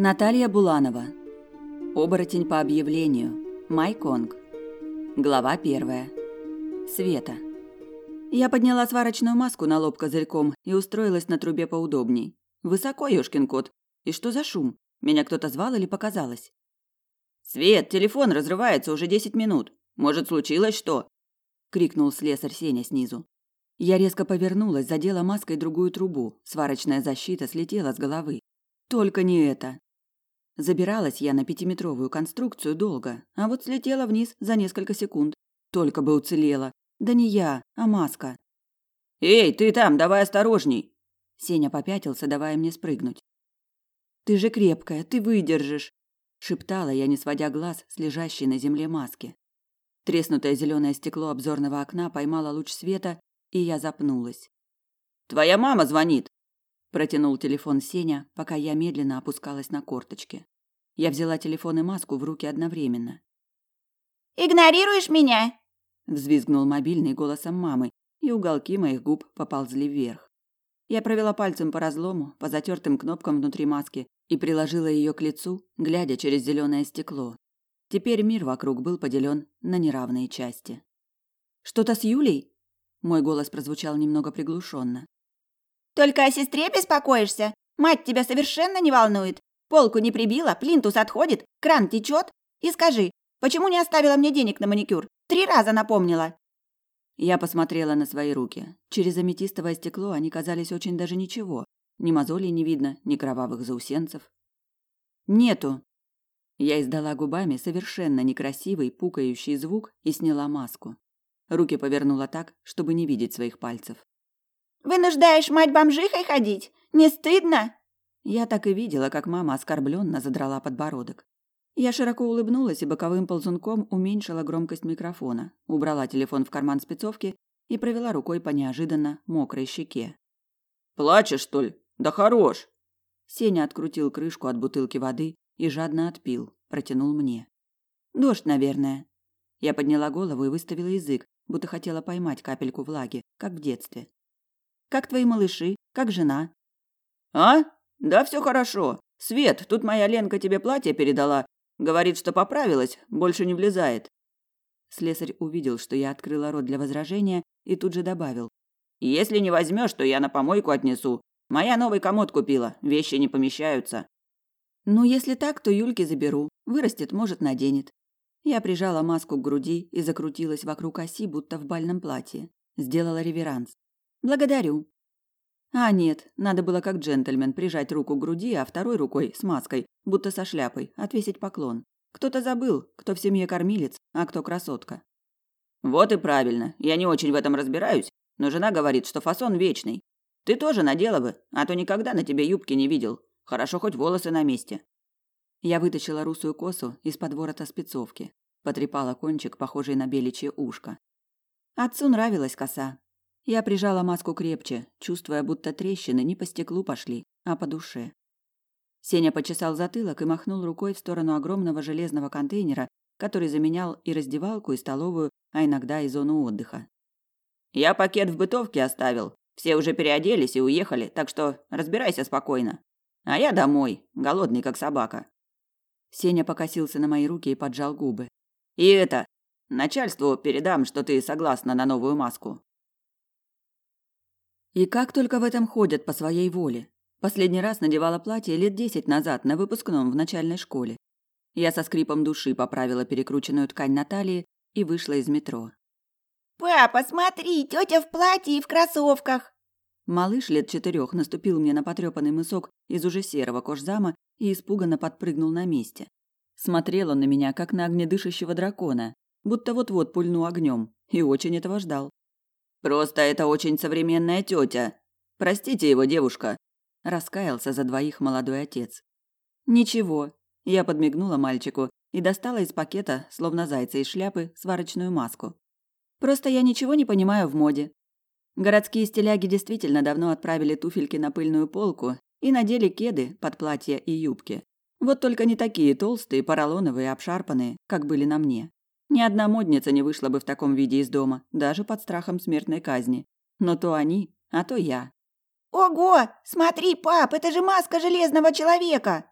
Наталья Буланова. Оборотень по объявлению. Майконг. Глава первая. Света. Я подняла сварочную маску на лоб козырьком и устроилась на трубе поудобней. Высоко, ёшкин кот. И что за шум? Меня кто-то звал или показалось? «Свет, телефон разрывается уже десять минут. Может, случилось что?» – крикнул слесарь Сеня снизу. Я резко повернулась, задела маской другую трубу. Сварочная защита слетела с головы. Только не это. Забиралась я на пятиметровую конструкцию долго, а вот слетела вниз за несколько секунд. Только бы уцелела. Да не я, а маска. «Эй, ты там, давай осторожней!» Сеня попятился, давая мне спрыгнуть. «Ты же крепкая, ты выдержишь!» шептала я, не сводя глаз с лежащей на земле маски. Треснутое зеленое стекло обзорного окна поймало луч света, и я запнулась. «Твоя мама звонит!» Протянул телефон Сеня, пока я медленно опускалась на корточки. Я взяла телефон и маску в руки одновременно. «Игнорируешь меня?» Взвизгнул мобильный голосом мамы, и уголки моих губ поползли вверх. Я провела пальцем по разлому, по затертым кнопкам внутри маски и приложила ее к лицу, глядя через зеленое стекло. Теперь мир вокруг был поделен на неравные части. «Что-то с Юлей?» Мой голос прозвучал немного приглушенно. «Только о сестре беспокоишься? Мать тебя совершенно не волнует. Полку не прибила, плинтус отходит, кран течет. И скажи, почему не оставила мне денег на маникюр? Три раза напомнила». Я посмотрела на свои руки. Через аметистовое стекло они казались очень даже ничего. Ни мозолей не видно, ни кровавых заусенцев. «Нету!» Я издала губами совершенно некрасивый, пукающий звук и сняла маску. Руки повернула так, чтобы не видеть своих пальцев. «Вынуждаешь мать бомжихой ходить? Не стыдно?» Я так и видела, как мама оскорбленно задрала подбородок. Я широко улыбнулась и боковым ползунком уменьшила громкость микрофона, убрала телефон в карман спецовки и провела рукой по неожиданно мокрой щеке. «Плачешь, что ли? Да хорош!» Сеня открутил крышку от бутылки воды и жадно отпил, протянул мне. «Дождь, наверное». Я подняла голову и выставила язык, будто хотела поймать капельку влаги, как в детстве. Как твои малыши? Как жена? А? Да все хорошо. Свет, тут моя Ленка тебе платье передала. Говорит, что поправилась, больше не влезает. Слесарь увидел, что я открыла рот для возражения, и тут же добавил: "Если не возьмешь, то я на помойку отнесу. Моя новый комод купила, вещи не помещаются". Ну, если так, то Юльке заберу. Вырастет, может, наденет. Я прижала маску к груди и закрутилась вокруг оси, будто в бальном платье. Сделала реверанс. Благодарю. А нет, надо было как джентльмен прижать руку к груди, а второй рукой с маской, будто со шляпой, отвесить поклон. Кто-то забыл, кто в семье кормилец, а кто красотка. Вот и правильно. Я не очень в этом разбираюсь, но жена говорит, что фасон вечный. Ты тоже надела бы, а то никогда на тебе юбки не видел. Хорошо хоть волосы на месте. Я вытащила русую косу из-под ворота спецовки, потрепала кончик, похожий на беличье ушко. Отцу нравилась коса, я прижала маску крепче, чувствуя, будто трещины не по стеклу пошли, а по душе. Сеня почесал затылок и махнул рукой в сторону огромного железного контейнера, который заменял и раздевалку, и столовую, а иногда и зону отдыха. «Я пакет в бытовке оставил. Все уже переоделись и уехали, так что разбирайся спокойно. А я домой, голодный как собака». Сеня покосился на мои руки и поджал губы. «И это, начальству передам, что ты согласна на новую маску. И как только в этом ходят по своей воле. Последний раз надевала платье лет десять назад на выпускном в начальной школе. Я со скрипом души поправила перекрученную ткань Натальи и вышла из метро. «Папа, смотри, тетя в платье и в кроссовках!» Малыш лет четырех наступил мне на потрепанный мысок из уже серого кожзама и испуганно подпрыгнул на месте. Смотрел он на меня, как на огнедышащего дракона, будто вот-вот пульну огнем, и очень этого ждал. Просто это очень современная тетя. Простите его, девушка. Раскаялся за двоих молодой отец. Ничего. Я подмигнула мальчику и достала из пакета, словно зайца из шляпы, сварочную маску. Просто я ничего не понимаю в моде. Городские стиляги действительно давно отправили туфельки на пыльную полку и надели кеды под платья и юбки. Вот только не такие толстые, поролоновые, обшарпанные, как были на мне. Ни одна модница не вышла бы в таком виде из дома, даже под страхом смертной казни. Но то они, а то я. «Ого! Смотри, пап, это же маска железного человека!»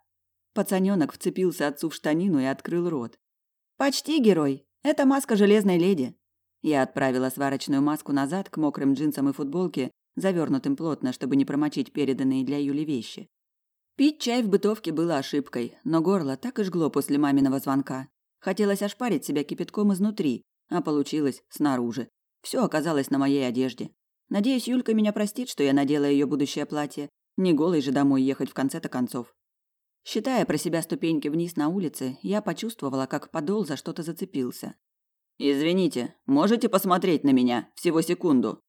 Пацаненок вцепился отцу в штанину и открыл рот. «Почти герой. Это маска железной леди». Я отправила сварочную маску назад к мокрым джинсам и футболке, завернутым плотно, чтобы не промочить переданные для Юли вещи. Пить чай в бытовке было ошибкой, но горло так и жгло после маминого звонка. Хотелось ошпарить себя кипятком изнутри, а получилось снаружи. Все оказалось на моей одежде. Надеюсь, Юлька меня простит, что я надела ее будущее платье. Не голой же домой ехать в конце-то концов. Считая про себя ступеньки вниз на улице, я почувствовала, как подол за что-то зацепился. «Извините, можете посмотреть на меня? Всего секунду».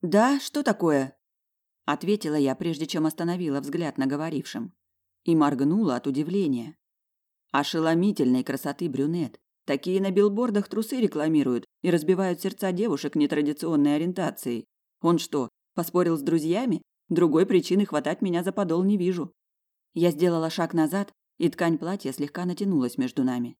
«Да, что такое?» ответила я, прежде чем остановила взгляд на говорившем, и моргнула от удивления. Ошеломительной красоты брюнет. Такие на билбордах трусы рекламируют и разбивают сердца девушек нетрадиционной ориентации. Он что, поспорил с друзьями? Другой причины хватать меня за подол не вижу. Я сделала шаг назад, и ткань платья слегка натянулась между нами.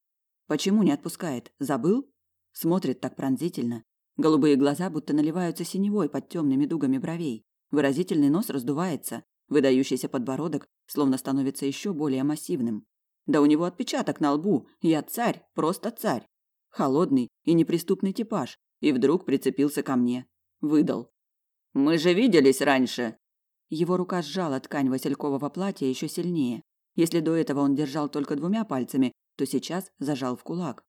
Почему не отпускает? Забыл? Смотрит так пронзительно. Голубые глаза будто наливаются синевой под темными дугами бровей. Выразительный нос раздувается, выдающийся подбородок словно становится еще более массивным. Да у него отпечаток на лбу. Я царь, просто царь. Холодный и неприступный типаж. И вдруг прицепился ко мне. Выдал. «Мы же виделись раньше!» Его рука сжала ткань василькового платья еще сильнее. Если до этого он держал только двумя пальцами, то сейчас зажал в кулак.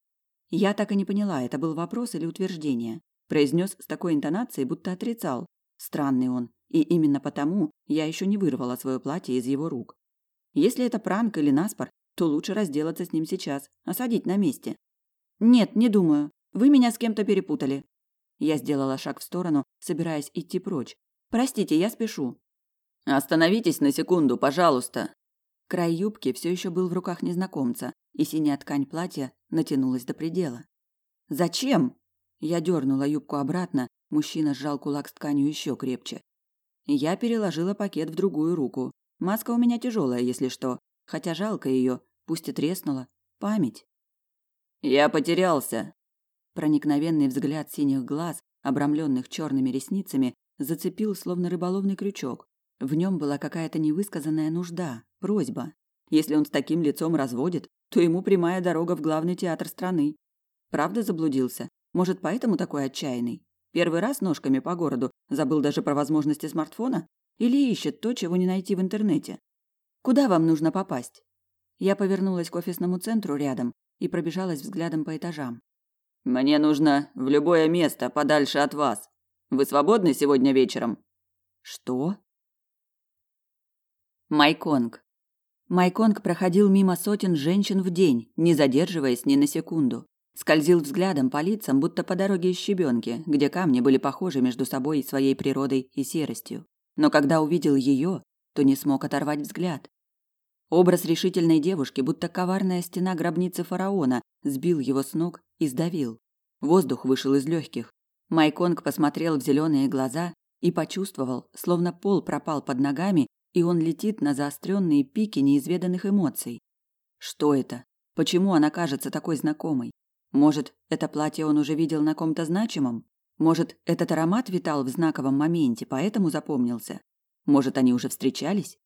Я так и не поняла, это был вопрос или утверждение. Произнес с такой интонацией, будто отрицал. Странный он. И именно потому я еще не вырвала свое платье из его рук. Если это пранк или наспор, то лучше разделаться с ним сейчас, осадить на месте. Нет, не думаю. Вы меня с кем-то перепутали. Я сделала шаг в сторону, собираясь идти прочь. Простите, я спешу. Остановитесь на секунду, пожалуйста. Край юбки все еще был в руках незнакомца, и синяя ткань платья натянулась до предела. Зачем? Я дернула юбку обратно, мужчина сжал кулак с тканью еще крепче. Я переложила пакет в другую руку. Маска у меня тяжелая, если что. Хотя жалко ее, пусть и треснула. Память. Я потерялся. Проникновенный взгляд синих глаз, обрамленных черными ресницами, зацепил словно рыболовный крючок. В нем была какая-то невысказанная нужда, просьба. Если он с таким лицом разводит, то ему прямая дорога в главный театр страны. Правда заблудился? Может, поэтому такой отчаянный? Первый раз ножками по городу, забыл даже про возможности смартфона? Или ищет то, чего не найти в интернете? Куда вам нужно попасть? Я повернулась к офисному центру рядом и пробежалась взглядом по этажам. Мне нужно в любое место подальше от вас. Вы свободны сегодня вечером? Что? Майконг. Майконг проходил мимо сотен женщин в день, не задерживаясь ни на секунду. Скользил взглядом по лицам, будто по дороге из щебенки, где камни были похожи между собой своей природой и серостью. Но когда увидел ее, то не смог оторвать взгляд. Образ решительной девушки, будто коварная стена гробницы фараона, сбил его с ног и сдавил. Воздух вышел из легких. Майконг посмотрел в зеленые глаза и почувствовал, словно пол пропал под ногами, и он летит на заостренные пики неизведанных эмоций. Что это? Почему она кажется такой знакомой? Может, это платье он уже видел на ком-то значимом? Может, этот аромат витал в знаковом моменте, поэтому запомнился? Может, они уже встречались?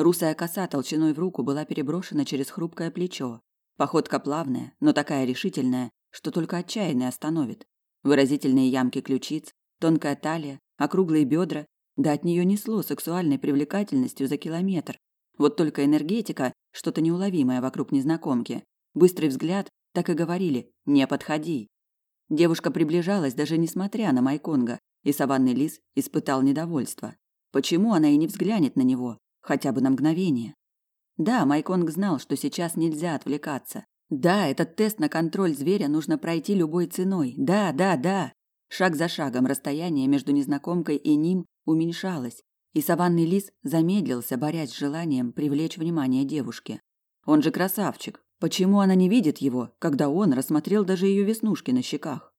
Русая коса толщиной в руку была переброшена через хрупкое плечо. Походка плавная, но такая решительная, что только отчаянный остановит. Выразительные ямки ключиц, тонкая талия, округлые бедра, да от нее несло сексуальной привлекательностью за километр. Вот только энергетика, что-то неуловимое вокруг незнакомки. Быстрый взгляд, так и говорили «не подходи». Девушка приближалась, даже несмотря на Майконга, и саванный лис испытал недовольство. Почему она и не взглянет на него, хотя бы на мгновение? Да, Майконг знал, что сейчас нельзя отвлекаться. Да, этот тест на контроль зверя нужно пройти любой ценой. Да, да, да. Шаг за шагом расстояние между незнакомкой и ним уменьшалось, и саванный лис замедлился, борясь с желанием привлечь внимание девушки. Он же красавчик, Почему она не видит его, когда он рассмотрел даже ее веснушки на щеках?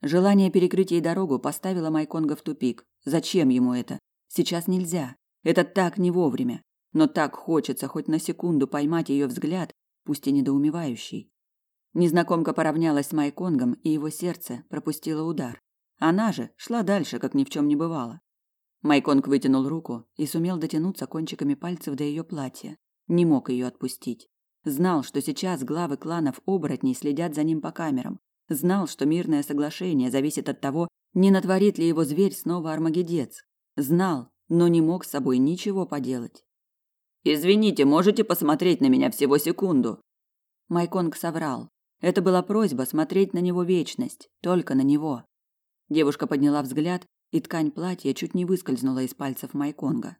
Желание перекрыть ей дорогу поставило Майконга в тупик. Зачем ему это? Сейчас нельзя. Это так не вовремя. Но так хочется хоть на секунду поймать ее взгляд, пусть и недоумевающий. Незнакомка поравнялась с Майконгом, и его сердце пропустило удар. Она же шла дальше, как ни в чем не бывало. Майконг вытянул руку и сумел дотянуться кончиками пальцев до ее платья. Не мог ее отпустить. Знал, что сейчас главы кланов оборотней следят за ним по камерам. Знал, что мирное соглашение зависит от того, не натворит ли его зверь снова армагедец. Знал, но не мог с собой ничего поделать. «Извините, можете посмотреть на меня всего секунду?» Майконг соврал. Это была просьба смотреть на него вечность, только на него. Девушка подняла взгляд, и ткань платья чуть не выскользнула из пальцев Майконга.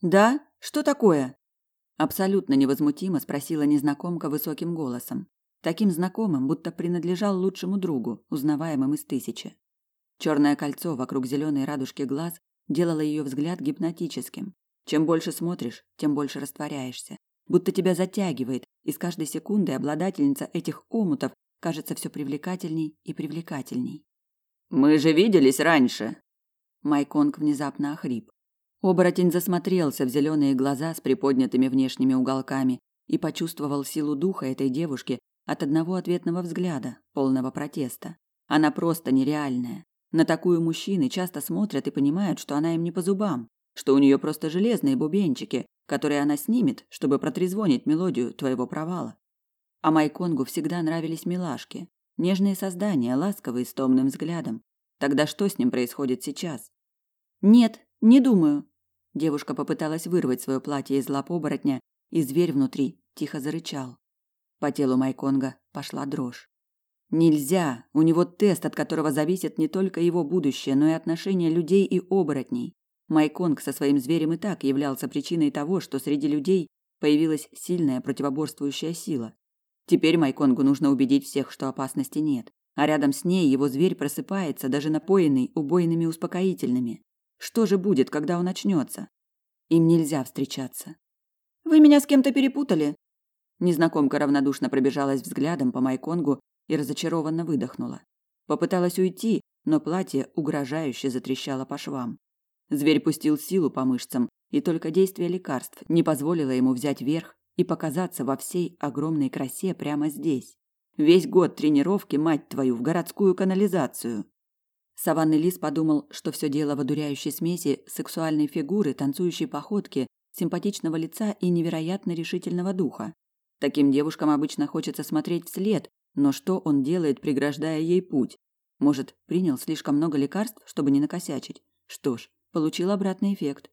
«Да? Что такое?» Абсолютно невозмутимо спросила незнакомка высоким голосом. Таким знакомым, будто принадлежал лучшему другу, узнаваемым из тысячи. Черное кольцо вокруг зеленой радужки глаз делало ее взгляд гипнотическим. Чем больше смотришь, тем больше растворяешься. Будто тебя затягивает, и с каждой секундой обладательница этих омутов кажется все привлекательней и привлекательней. «Мы же виделись раньше!» Майконг внезапно охрип. Оборотень засмотрелся в зеленые глаза с приподнятыми внешними уголками и почувствовал силу духа этой девушки от одного ответного взгляда, полного протеста. Она просто нереальная. На такую мужчины часто смотрят и понимают, что она им не по зубам, что у нее просто железные бубенчики, которые она снимет, чтобы протрезвонить мелодию твоего провала. А Майконгу всегда нравились милашки, нежные создания, ласковые с томным взглядом. Тогда что с ним происходит сейчас? Нет, не думаю, Девушка попыталась вырвать свое платье из лап оборотня, и зверь внутри тихо зарычал. По телу Майконга пошла дрожь. Нельзя, у него тест, от которого зависит не только его будущее, но и отношения людей и оборотней. Майконг со своим зверем и так являлся причиной того, что среди людей появилась сильная противоборствующая сила. Теперь Майконгу нужно убедить всех, что опасности нет, а рядом с ней его зверь просыпается, даже напоенный убойными успокоительными. Что же будет, когда он очнется? Им нельзя встречаться. Вы меня с кем-то перепутали. Незнакомка равнодушно пробежалась взглядом по Майконгу и разочарованно выдохнула. Попыталась уйти, но платье угрожающе затрещало по швам. Зверь пустил силу по мышцам, и только действие лекарств не позволило ему взять верх и показаться во всей огромной красе прямо здесь. Весь год тренировки, мать твою, в городскую канализацию. Саванный лис подумал, что все дело в одуряющей смеси сексуальной фигуры, танцующей походки, симпатичного лица и невероятно решительного духа. Таким девушкам обычно хочется смотреть вслед, но что он делает, преграждая ей путь? Может, принял слишком много лекарств, чтобы не накосячить? Что ж, получил обратный эффект.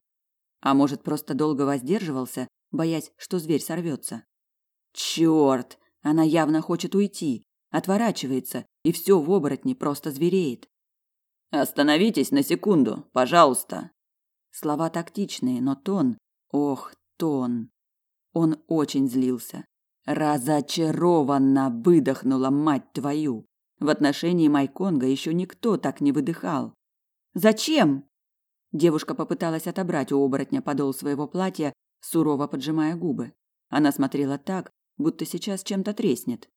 А может, просто долго воздерживался, боясь, что зверь сорвется? Черт! Она явно хочет уйти, отворачивается, и все в оборотне просто звереет. Остановитесь на секунду, пожалуйста. Слова тактичные, но тон, ох, тон. Он очень злился. Разочарованно выдохнула мать твою. В отношении Майконга еще никто так не выдыхал. Зачем? Девушка попыталась отобрать у оборотня подол своего платья, сурово поджимая губы. Она смотрела так, будто сейчас чем-то треснет.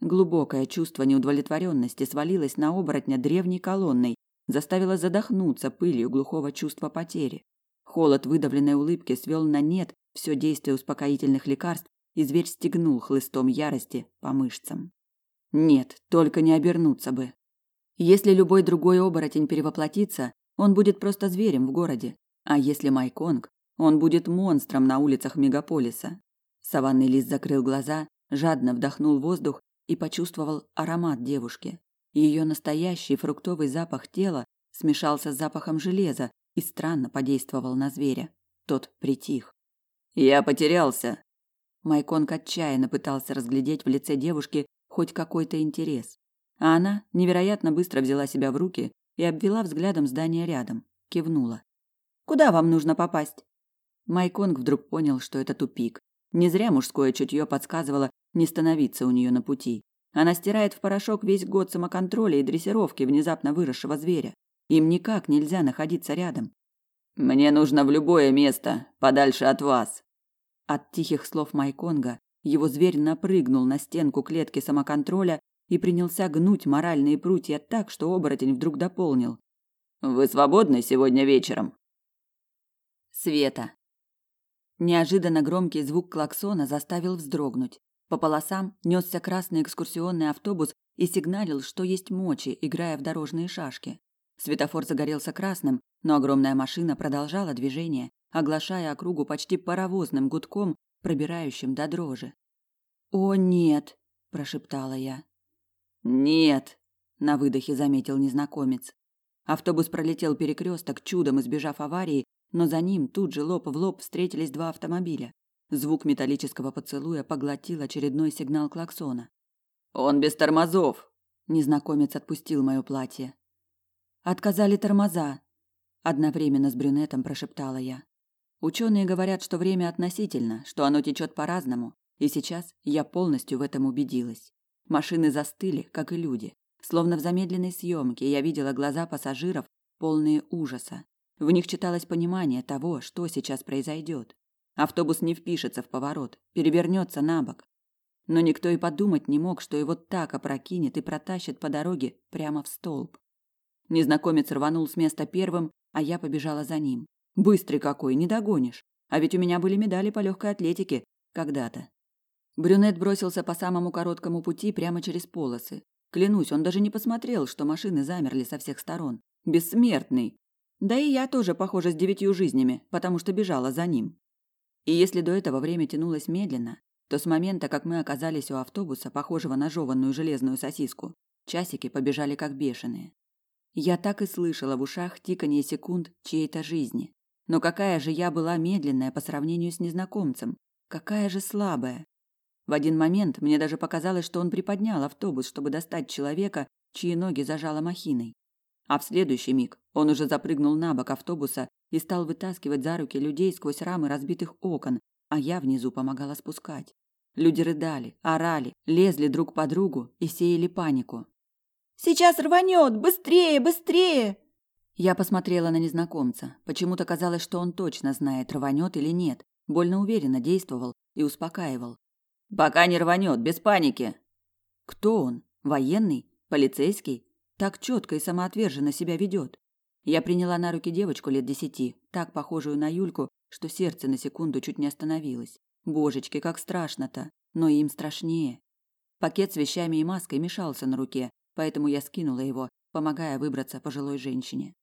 Глубокое чувство неудовлетворенности свалилось на оборотня древней колонной, заставила задохнуться пылью глухого чувства потери. Холод выдавленной улыбки свел на нет все действие успокоительных лекарств, и зверь стегнул хлыстом ярости по мышцам. Нет, только не обернуться бы. Если любой другой оборотень перевоплотится, он будет просто зверем в городе. А если Майконг, он будет монстром на улицах мегаполиса. Саванный лис закрыл глаза, жадно вдохнул воздух и почувствовал аромат девушки. Ее настоящий фруктовый запах тела смешался с запахом железа и странно подействовал на зверя. Тот притих. «Я потерялся!» Майконг отчаянно пытался разглядеть в лице девушки хоть какой-то интерес. А она невероятно быстро взяла себя в руки и обвела взглядом здание рядом, кивнула. «Куда вам нужно попасть?» Майконг вдруг понял, что это тупик. Не зря мужское чутье подсказывало не становиться у нее на пути. Она стирает в порошок весь год самоконтроля и дрессировки внезапно выросшего зверя. Им никак нельзя находиться рядом. Мне нужно в любое место, подальше от вас. От тихих слов Майконга его зверь напрыгнул на стенку клетки самоконтроля и принялся гнуть моральные прутья так, что оборотень вдруг дополнил: "Вы свободны сегодня вечером?" Света. Неожиданно громкий звук клаксона заставил вздрогнуть. По полосам несся красный экскурсионный автобус и сигналил, что есть мочи, играя в дорожные шашки. Светофор загорелся красным, но огромная машина продолжала движение, оглашая округу почти паровозным гудком, пробирающим до дрожи. «О, нет!» – прошептала я. «Нет!» – на выдохе заметил незнакомец. Автобус пролетел перекресток, чудом избежав аварии, но за ним тут же лоб в лоб встретились два автомобиля. Звук металлического поцелуя поглотил очередной сигнал клаксона. «Он без тормозов!» Незнакомец отпустил мое платье. «Отказали тормоза!» Одновременно с брюнетом прошептала я. Ученые говорят, что время относительно, что оно течет по-разному, и сейчас я полностью в этом убедилась. Машины застыли, как и люди. Словно в замедленной съемке я видела глаза пассажиров, полные ужаса. В них читалось понимание того, что сейчас произойдет. Автобус не впишется в поворот, перевернется на бок. Но никто и подумать не мог, что его так опрокинет и протащит по дороге прямо в столб. Незнакомец рванул с места первым, а я побежала за ним. Быстрый какой, не догонишь. А ведь у меня были медали по легкой атлетике когда-то. Брюнет бросился по самому короткому пути прямо через полосы. Клянусь, он даже не посмотрел, что машины замерли со всех сторон. Бессмертный. Да и я тоже, похоже, с девятью жизнями, потому что бежала за ним. И если до этого время тянулось медленно, то с момента, как мы оказались у автобуса, похожего на жеванную железную сосиску, часики побежали как бешеные. Я так и слышала в ушах тиканье секунд чьей-то жизни. Но какая же я была медленная по сравнению с незнакомцем, какая же слабая. В один момент мне даже показалось, что он приподнял автобус, чтобы достать человека, чьи ноги зажало махиной. А в следующий миг он уже запрыгнул на бок автобуса и стал вытаскивать за руки людей сквозь рамы разбитых окон, а я внизу помогала спускать. Люди рыдали, орали, лезли друг по другу и сеяли панику. «Сейчас рванет! Быстрее, быстрее!» Я посмотрела на незнакомца. Почему-то казалось, что он точно знает, рванет или нет. Больно уверенно действовал и успокаивал. Пока не рванет, без паники. Кто он? Военный? Полицейский? Так четко и самоотверженно себя ведет. Я приняла на руки девочку лет десяти, так похожую на Юльку, что сердце на секунду чуть не остановилось. Божечки, как страшно-то, но им страшнее. Пакет с вещами и маской мешался на руке, поэтому я скинула его, помогая выбраться пожилой женщине.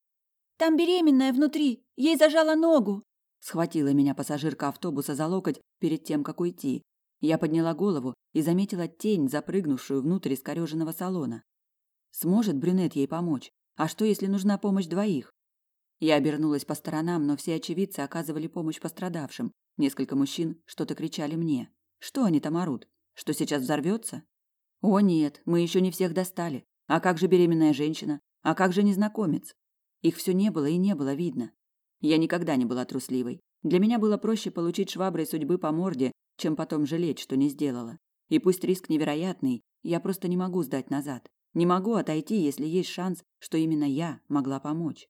«Там беременная внутри, ей зажала ногу!» Схватила меня пассажирка автобуса за локоть перед тем, как уйти, я подняла голову и заметила тень, запрыгнувшую внутрь искореженного салона. Сможет брюнет ей помочь? А что, если нужна помощь двоих? Я обернулась по сторонам, но все очевидцы оказывали помощь пострадавшим. Несколько мужчин что-то кричали мне. Что они там орут? Что сейчас взорвется? О нет, мы еще не всех достали. А как же беременная женщина? А как же незнакомец? Их все не было и не было видно. Я никогда не была трусливой. Для меня было проще получить шваброй судьбы по морде, чем потом жалеть, что не сделала. И пусть риск невероятный, я просто не могу сдать назад. Не могу отойти, если есть шанс, что именно я могла помочь.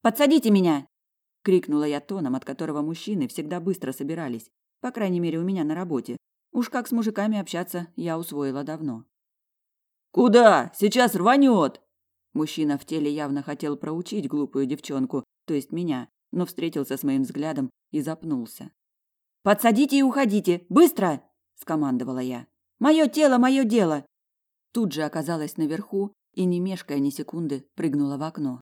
«Подсадите меня!» – крикнула я тоном, от которого мужчины всегда быстро собирались. По крайней мере, у меня на работе. Уж как с мужиками общаться, я усвоила давно. «Куда? Сейчас рванет!» Мужчина в теле явно хотел проучить глупую девчонку, то есть меня, но встретился с моим взглядом и запнулся. «Подсадите и уходите! Быстро!» – скомандовала я. «Мое тело, мое дело!» Тут же оказалась наверху и, не мешкая ни секунды, прыгнула в окно.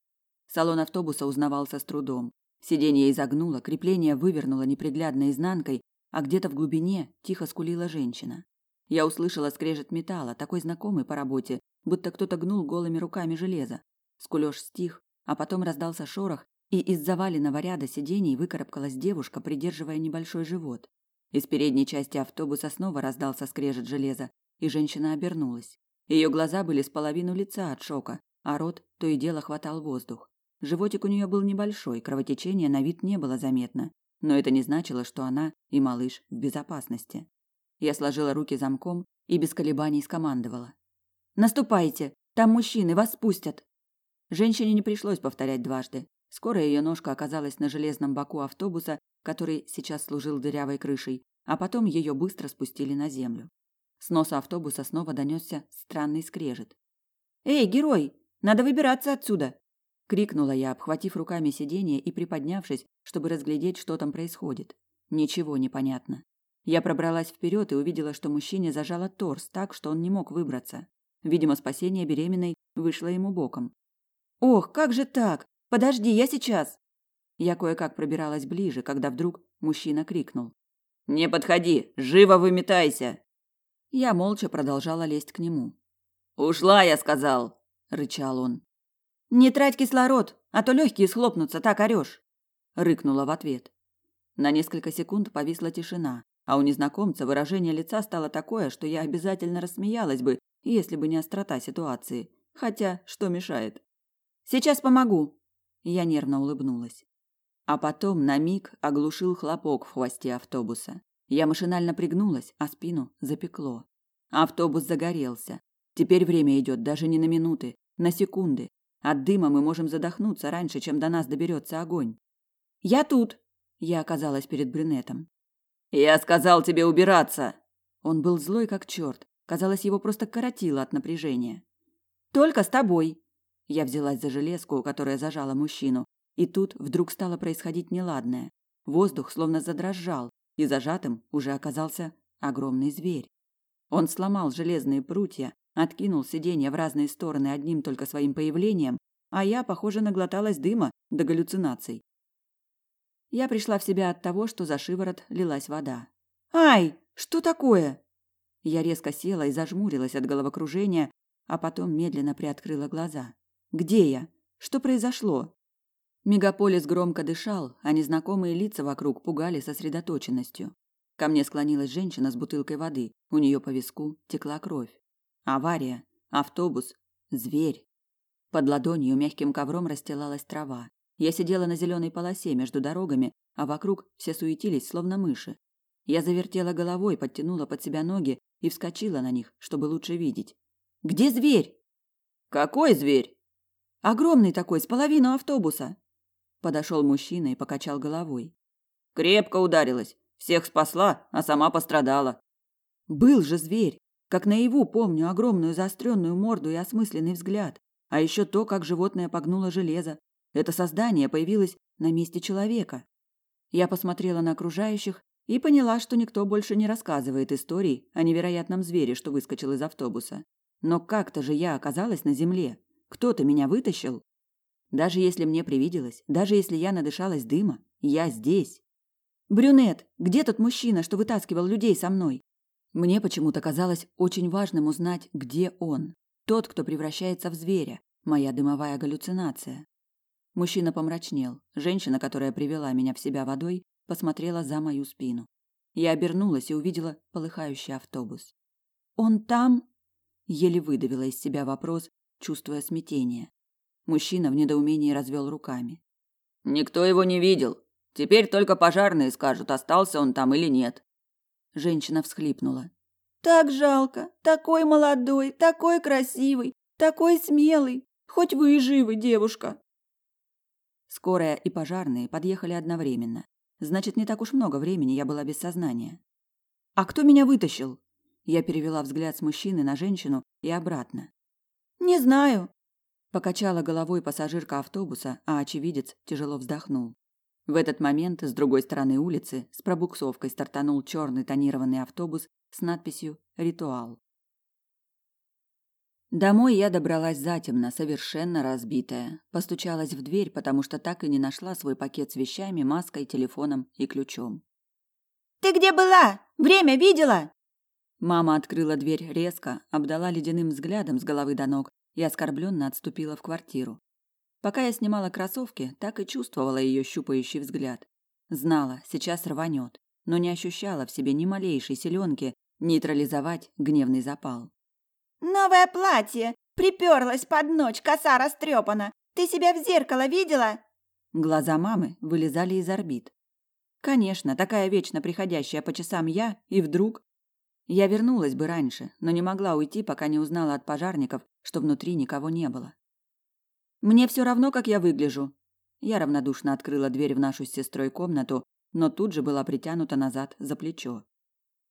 Салон автобуса узнавался с трудом. Сиденье изогнуло, крепление вывернуло неприглядной изнанкой, а где-то в глубине тихо скулила женщина. Я услышала скрежет металла, такой знакомый по работе, будто кто-то гнул голыми руками железо. Скулёж стих, а потом раздался шорох, и из заваленного ряда сидений выкарабкалась девушка, придерживая небольшой живот. Из передней части автобуса снова раздался скрежет железа, и женщина обернулась. Ее глаза были с половину лица от шока, а рот то и дело хватал воздух. Животик у нее был небольшой, кровотечения на вид не было заметно, но это не значило, что она и малыш в безопасности. Я сложила руки замком и без колебаний скомандовала: "Наступайте, там мужчины вас спустят". Женщине не пришлось повторять дважды. Скоро ее ножка оказалась на железном боку автобуса, который сейчас служил дырявой крышей, а потом ее быстро спустили на землю. С носа автобуса снова донесся странный скрежет. «Эй, герой, надо выбираться отсюда!» – крикнула я, обхватив руками сиденье и приподнявшись, чтобы разглядеть, что там происходит. Ничего не понятно. Я пробралась вперед и увидела, что мужчине зажало торс так, что он не мог выбраться. Видимо, спасение беременной вышло ему боком. «Ох, как же так? Подожди, я сейчас. Я кое-как пробиралась ближе, когда вдруг мужчина крикнул: "Не подходи, живо выметайся!" Я молча продолжала лезть к нему. «Ушла, я сказал!» – рычал он. «Не трать кислород, а то легкие схлопнутся, так орешь!» – рыкнула в ответ. На несколько секунд повисла тишина, а у незнакомца выражение лица стало такое, что я обязательно рассмеялась бы, если бы не острота ситуации. Хотя, что мешает? «Сейчас помогу!» Я нервно улыбнулась. А потом на миг оглушил хлопок в хвосте автобуса. Я машинально пригнулась, а спину запекло. Автобус загорелся. Теперь время идет даже не на минуты, на секунды. От дыма мы можем задохнуться раньше, чем до нас доберется огонь. «Я тут!» Я оказалась перед брюнетом. «Я сказал тебе убираться!» Он был злой как черт. Казалось, его просто коротило от напряжения. «Только с тобой!» Я взялась за железку, которая зажала мужчину. И тут вдруг стало происходить неладное. Воздух словно задрожал, и зажатым уже оказался огромный зверь. Он сломал железные прутья, откинул сиденья в разные стороны одним только своим появлением, а я, похоже, наглоталась дыма до галлюцинаций. Я пришла в себя от того, что за шиворот лилась вода. «Ай, что такое?» Я резко села и зажмурилась от головокружения, а потом медленно приоткрыла глаза. «Где я? Что произошло?» Мегаполис громко дышал, а незнакомые лица вокруг пугали сосредоточенностью. Ко мне склонилась женщина с бутылкой воды, у нее по виску текла кровь. Авария, автобус, зверь. Под ладонью мягким ковром расстилалась трава. Я сидела на зеленой полосе между дорогами, а вокруг все суетились, словно мыши. Я завертела головой, подтянула под себя ноги и вскочила на них, чтобы лучше видеть. «Где зверь?» «Какой зверь?» «Огромный такой, с половину автобуса». Подошел мужчина и покачал головой. «Крепко ударилась. Всех спасла, а сама пострадала». «Был же зверь. Как наяву помню огромную заостренную морду и осмысленный взгляд. А еще то, как животное погнуло железо. Это создание появилось на месте человека. Я посмотрела на окружающих и поняла, что никто больше не рассказывает историй о невероятном звере, что выскочил из автобуса. Но как-то же я оказалась на земле. Кто-то меня вытащил. Даже если мне привиделось, даже если я надышалась дыма, я здесь. Брюнет, где тот мужчина, что вытаскивал людей со мной? Мне почему-то казалось очень важным узнать, где он. Тот, кто превращается в зверя, моя дымовая галлюцинация. Мужчина помрачнел. Женщина, которая привела меня в себя водой, посмотрела за мою спину. Я обернулась и увидела полыхающий автобус. «Он там?» Еле выдавила из себя вопрос, чувствуя смятение. Мужчина в недоумении развел руками. «Никто его не видел. Теперь только пожарные скажут, остался он там или нет». Женщина всхлипнула. «Так жалко. Такой молодой, такой красивый, такой смелый. Хоть вы и живы, девушка». Скорая и пожарные подъехали одновременно. Значит, не так уж много времени я была без сознания. А кто меня вытащил? Я перевела взгляд с мужчины на женщину и обратно. Не знаю, покачала головой пассажирка автобуса, а очевидец тяжело вздохнул. В этот момент с другой стороны улицы с пробуксовкой стартанул черный тонированный автобус с надписью «Ритуал». Домой я добралась затемно, совершенно разбитая. Постучалась в дверь, потому что так и не нашла свой пакет с вещами, маской, телефоном и ключом. «Ты где была? Время видела?» Мама открыла дверь резко, обдала ледяным взглядом с головы до ног и оскорбленно отступила в квартиру. Пока я снимала кроссовки, так и чувствовала ее щупающий взгляд. Знала, сейчас рванет, но не ощущала в себе ни малейшей селенки нейтрализовать гневный запал. «Новое платье! Приперлась под ночь, коса растрепана! Ты себя в зеркало видела?» Глаза мамы вылезали из орбит. Конечно, такая вечно приходящая по часам я, и вдруг... Я вернулась бы раньше, но не могла уйти, пока не узнала от пожарников, что внутри никого не было. Мне все равно, как я выгляжу. Я равнодушно открыла дверь в нашу с сестрой комнату, но тут же была притянута назад за плечо.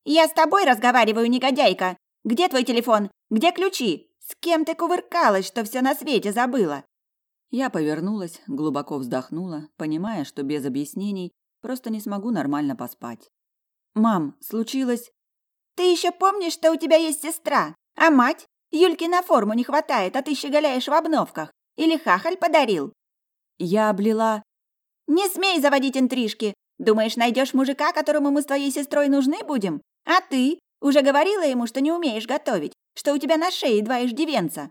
«Я с тобой разговариваю, негодяйка! Где твой телефон? Где ключи? С кем ты кувыркалась, что все на свете забыла?» Я повернулась, глубоко вздохнула, понимая, что без объяснений просто не смогу нормально поспать. «Мам, случилось...» «Ты еще помнишь, что у тебя есть сестра? А мать? Юльке на форму не хватает, а ты щеголяешь в обновках. Или хахаль подарил?» Я облила... «Не смей заводить интрижки! Думаешь, найдешь мужика, которому мы с твоей сестрой нужны будем? А ты? Уже говорила ему, что не умеешь готовить, что у тебя на шее два иждивенца.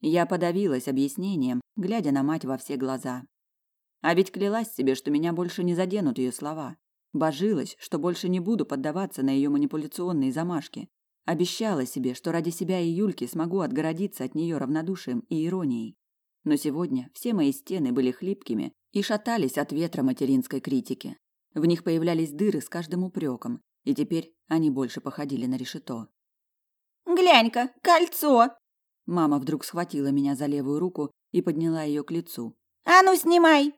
Я подавилась объяснением, глядя на мать во все глаза. А ведь клялась себе, что меня больше не заденут ее слова. Божилась, что больше не буду поддаваться на ее манипуляционные замашки. Обещала себе, что ради себя и Юльки смогу отгородиться от нее равнодушием и иронией. Но сегодня все мои стены были хлипкими и шатались от ветра материнской критики. В них появлялись дыры с каждым упреком, и теперь они больше походили на решето. «Глянь-ка, кольцо!» Мама вдруг схватила меня за левую руку и подняла ее к лицу. «А ну, снимай!»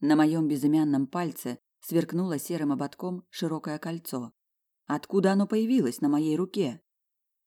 На моем безымянном пальце сверкнуло серым ободком широкое кольцо. Откуда оно появилось на моей руке?